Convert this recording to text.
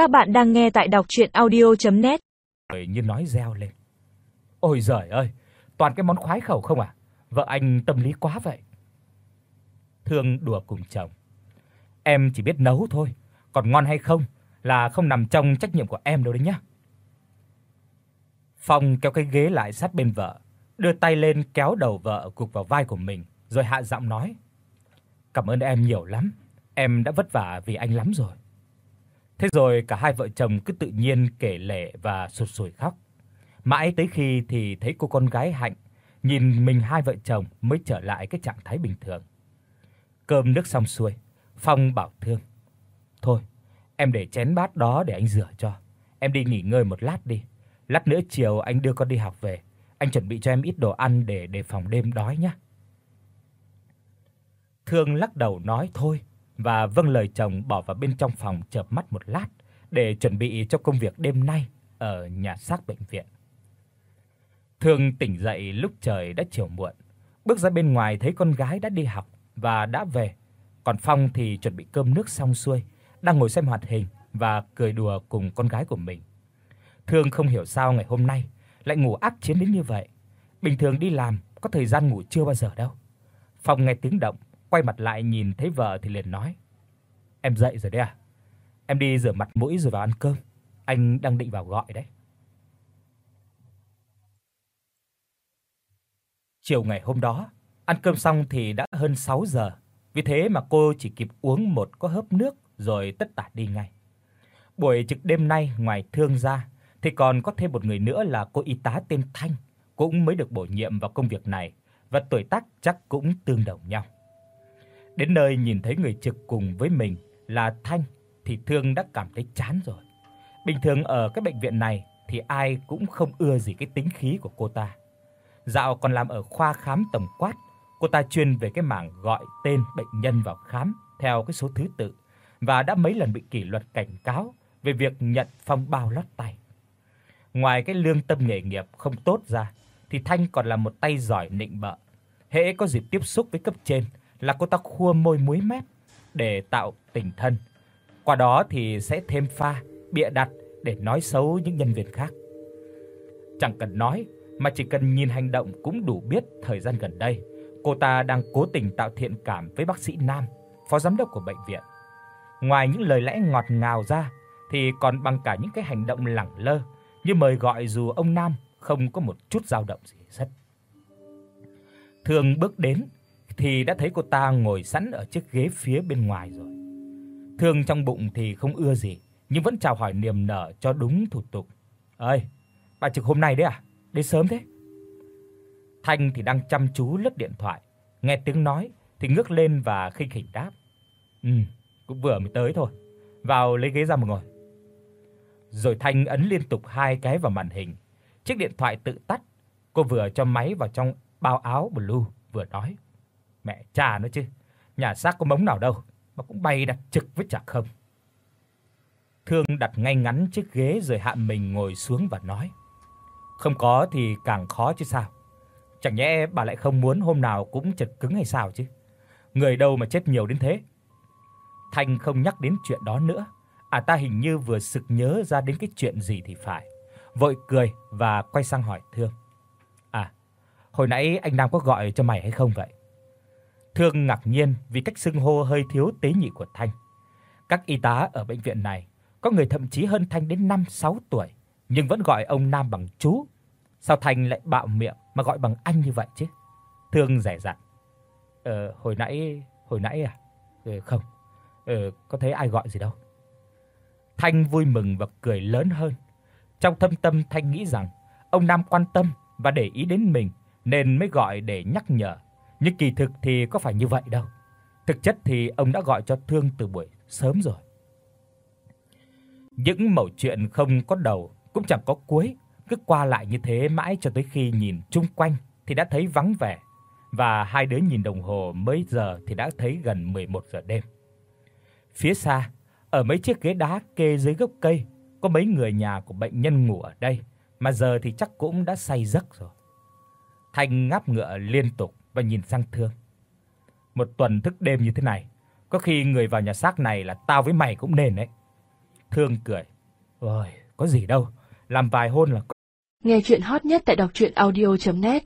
Các bạn đang nghe tại đọc audio net Người như nói reo lên. Ôi giời ơi, toàn cái món khoái khẩu không à? Vợ anh tâm lý quá vậy. Thương đùa cùng chồng. Em chỉ biết nấu thôi, còn ngon hay không là không nằm trong trách nhiệm của em đâu đấy nhá. Phong kéo cái ghế lại sát bên vợ, đưa tay lên kéo đầu vợ cục vào vai của mình, rồi hạ giọng nói: "Cảm ơn em nhiều lắm, em đã vất vả vì anh lắm rồi." Thế rồi cả hai vợ chồng cứ tự nhiên kể lể và sụt sùi khóc. Mãi tới khi thì thấy cô con gái Hạnh nhìn mình hai vợ chồng mới trở lại cái trạng thái bình thường. Cơm nước xong xuôi, Phong bảo Thương: "Thôi, em để chén bát đó để anh rửa cho. Em đi nghỉ ngơi một lát đi. Lát nữa chiều anh đưa con đi học về, anh chuẩn bị cho em ít đồ ăn để đề phòng đêm đói nhé." Thương lắc đầu nói thôi và vâng lời chồng bỏ vào bên trong phòng chợp mắt một lát để chuẩn bị cho công việc đêm nay ở nhà xác bệnh viện. Thương tỉnh dậy lúc trời đã chiều muộn, bước ra bên ngoài thấy con gái đã đi học và đã về, còn Phong thì chuẩn bị cơm nước xong xuôi, đang ngồi xem hoạt hình và cười đùa cùng con gái của mình. Thương không hiểu sao ngày hôm nay lại ngủ ác chiến đến như vậy. Bình thường đi làm có thời gian ngủ chưa bao giờ đâu. Phong nghe tiếng động, quay mặt lại nhìn thấy vợ thì liền nói: "Em dậy rồi đấy à? Em đi rửa mặt mũi rồi vào ăn cơm. Anh đang định vào gọi đấy." Chiều ngày hôm đó, ăn cơm xong thì đã hơn 6 giờ, vì thế mà cô chỉ kịp uống một có hớp nước rồi tất tả đi ngay. Buổi trực đêm nay ngoài Thương ra thì còn có thêm một người nữa là cô y tá tên Thanh, cũng mới được bổ nhiệm vào công việc này và tuổi tác chắc cũng tương đồng nhau. Đến nơi nhìn thấy người trực cùng với mình là Thanh thì Thương đã cảm thấy chán rồi. Bình thường ở cái bệnh viện này thì ai cũng không ưa gì cái tính khí của cô ta. Dạo còn làm ở khoa khám tổng quát, cô ta chuyên về cái mảng gọi tên bệnh nhân vào khám theo cái số thứ tự và đã mấy lần bị kỷ luật cảnh cáo về việc nhận phong bao lót tay. Ngoài cái lương tâm nghề nghiệp không tốt ra thì Thanh còn là một tay giỏi nịnh bợ. Hễ có dịp tiếp xúc với cấp trên là cô ta khua môi muối mép để tạo tình thân. Qua đó thì sẽ thêm pha bịa đặt để nói xấu những nhân viên khác. Chẳng cần nói mà chỉ cần nhìn hành động cũng đủ biết thời gian gần đây cô ta đang cố tình tạo thiện cảm với bác sĩ Nam, phó giám đốc của bệnh viện. Ngoài những lời lẽ ngọt ngào ra thì còn bằng cả những cái hành động lẳng lơ như mời gọi dù ông Nam không có một chút dao động gì hết. Thường bước đến thì đã thấy cô ta ngồi sẵn ở chiếc ghế phía bên ngoài rồi. Thương trong bụng thì không ưa gì, nhưng vẫn chào hỏi niềm nở cho đúng thủ tục. "Ơi, bà trực hôm nay đấy à? Đến sớm thế?" Thanh thì đang chăm chú lướt điện thoại, nghe tiếng nói thì ngước lên và khinh khỉnh đáp: "Ừ, cũng vừa mới tới thôi. Vào lấy ghế ra mà ngồi." Rồi Thanh ấn liên tục hai cái vào màn hình. Chiếc điện thoại tự tắt, cô vừa cho máy vào trong bao áo blue vừa nói: Mẹ cha nó chứ, nhà xác có mống nào đâu mà cũng bay đặt trực với chả không. Thương đặt ngay ngắn chiếc ghế rồi hạ mình ngồi xuống và nói: "Không có thì càng khó chứ sao? Chẳng nhẽ bà lại không muốn hôm nào cũng chật cứng hay sao chứ? Người đâu mà chết nhiều đến thế?" Thanh không nhắc đến chuyện đó nữa. À ta hình như vừa sực nhớ ra đến cái chuyện gì thì phải. Vội cười và quay sang hỏi Thương. "À, hồi nãy anh Nam có gọi cho mày hay không vậy?" Thương ngạc nhiên vì cách xưng hô hơi thiếu tế nhị của Thanh. Các y tá ở bệnh viện này, có người thậm chí hơn Thanh đến 5, 6 tuổi, nhưng vẫn gọi ông Nam bằng chú. Sao Thanh lại bạo miệng mà gọi bằng anh như vậy chứ? Thương rẻ rặt. Ờ hồi nãy, hồi nãy à? Ờ không. Ờ có thấy ai gọi gì đâu. Thanh vui mừng và cười lớn hơn. Trong thâm tâm Thanh nghĩ rằng ông Nam quan tâm và để ý đến mình nên mới gọi để nhắc nhở nhưng kỳ thực thì có phải như vậy đâu. Thực chất thì ông đã gọi cho Thương từ buổi sớm rồi. Những mẩu chuyện không có đầu cũng chẳng có cuối, cứ qua lại như thế mãi cho tới khi nhìn chung quanh thì đã thấy vắng vẻ và hai đứa nhìn đồng hồ mấy giờ thì đã thấy gần 11 giờ đêm. Phía xa, ở mấy chiếc ghế đá kê dưới gốc cây, có mấy người nhà của bệnh nhân ngủ ở đây, mà giờ thì chắc cũng đã say giấc rồi. Thanh ngáp ngựa liên tục và nhìn sang Thương. Một tuần thức đêm như thế này, có khi người vào nhà xác này là tao với mày cũng nên đấy. Thương cười. "Ôi, có gì đâu, làm vài hôn là Nghe truyện hot nhất tại doctruyenaudio.net